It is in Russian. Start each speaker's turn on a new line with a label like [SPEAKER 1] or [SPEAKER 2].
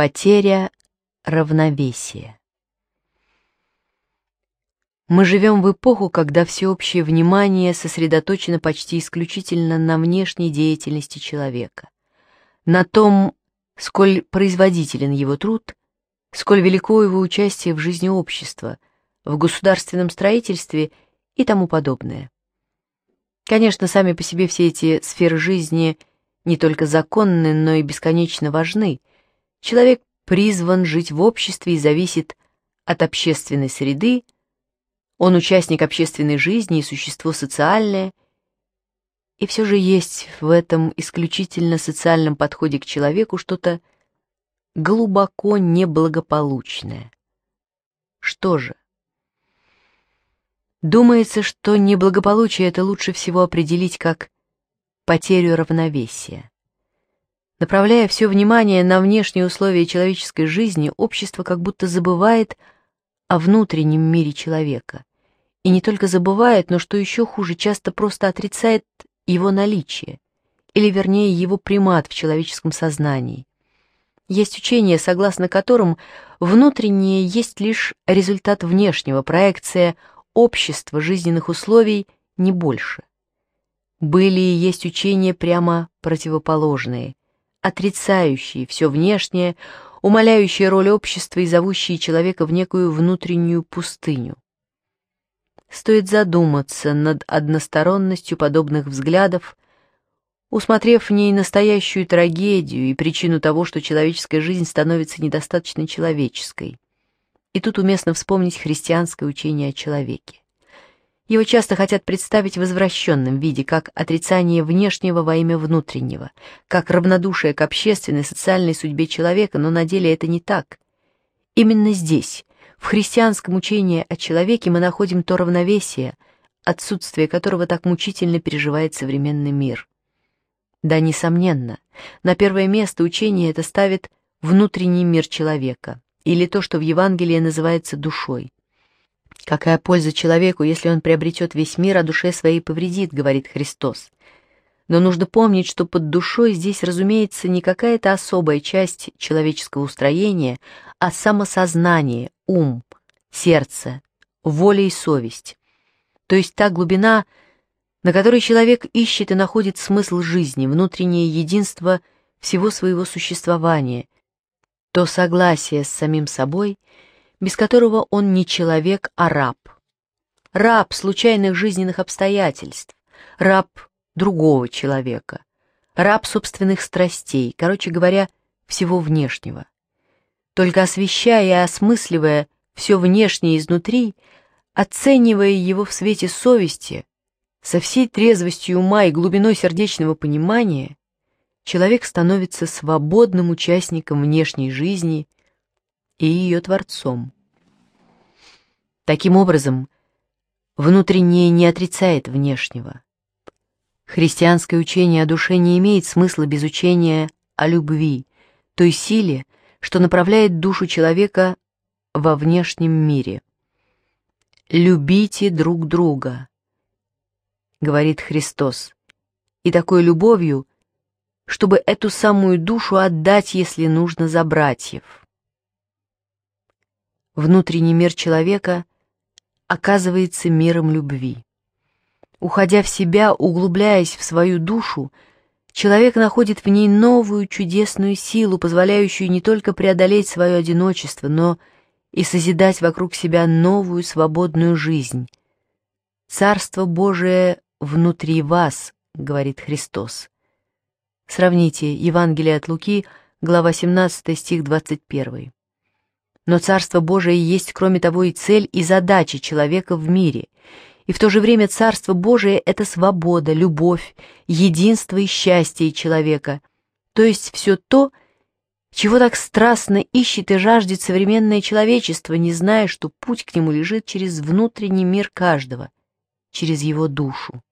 [SPEAKER 1] Потеря равновесия. Мы живем в эпоху, когда всеобщее внимание сосредоточено почти исключительно на внешней деятельности человека, на том, сколь производителен его труд, сколь велико его участие в жизни общества, в государственном строительстве и тому подобное. Конечно, сами по себе все эти сферы жизни не только законны, но и бесконечно важны – Человек призван жить в обществе и зависит от общественной среды, он участник общественной жизни и существо социальное, и все же есть в этом исключительно социальном подходе к человеку что-то глубоко неблагополучное. Что же? Думается, что неблагополучие это лучше всего определить как потерю равновесия. Направляя все внимание на внешние условия человеческой жизни, общество как будто забывает о внутреннем мире человека. И не только забывает, но что еще хуже, часто просто отрицает его наличие, или вернее его примат в человеческом сознании. Есть учение, согласно которым внутреннее есть лишь результат внешнего, проекция общества жизненных условий не больше. Были и есть учения прямо противоположные, отрицающие все внешнее, умаляющие роль общества и зовущие человека в некую внутреннюю пустыню. Стоит задуматься над односторонностью подобных взглядов, усмотрев в ней настоящую трагедию и причину того, что человеческая жизнь становится недостаточно человеческой. И тут уместно вспомнить христианское учение о человеке. Его часто хотят представить в извращенном виде, как отрицание внешнего во имя внутреннего, как равнодушие к общественной социальной судьбе человека, но на деле это не так. Именно здесь, в христианском учении о человеке, мы находим то равновесие, отсутствие которого так мучительно переживает современный мир. Да, несомненно, на первое место учение это ставит внутренний мир человека, или то, что в Евангелии называется душой – Какая польза человеку, если он приобретет весь мир, а душе своей повредит, говорит Христос. Но нужно помнить, что под душой здесь, разумеется, не какая-то особая часть человеческого устроения, а самосознание, ум, сердце, воля и совесть. То есть та глубина, на которой человек ищет и находит смысл жизни, внутреннее единство всего своего существования, то согласие с самим собой – без которого он не человек, а раб. Раб случайных жизненных обстоятельств, раб другого человека, раб собственных страстей, короче говоря, всего внешнего. Только освещая и осмысливая все внешнее изнутри, оценивая его в свете совести, со всей трезвостью ума и глубиной сердечного понимания, человек становится свободным участником внешней жизни – и ее Творцом. Таким образом, внутреннее не отрицает внешнего. Христианское учение о душе не имеет смысла без учения о любви, той силе, что направляет душу человека во внешнем мире. «Любите друг друга», — говорит Христос, и такой любовью, чтобы эту самую душу отдать, если нужно, за братьев внутренний мир человека оказывается миром любви. Уходя в себя, углубляясь в свою душу, человек находит в ней новую чудесную силу, позволяющую не только преодолеть свое одиночество, но и созидать вокруг себя новую свободную жизнь. «Царство Божие внутри вас», — говорит Христос. Сравните Евангелие от Луки, глава 17, стих 21. Но Царство Божие есть, кроме того, и цель, и задача человека в мире. И в то же время Царство Божие – это свобода, любовь, единство и счастье человека. То есть все то, чего так страстно ищет и жаждет современное человечество, не зная, что путь к нему лежит через внутренний мир каждого, через его душу.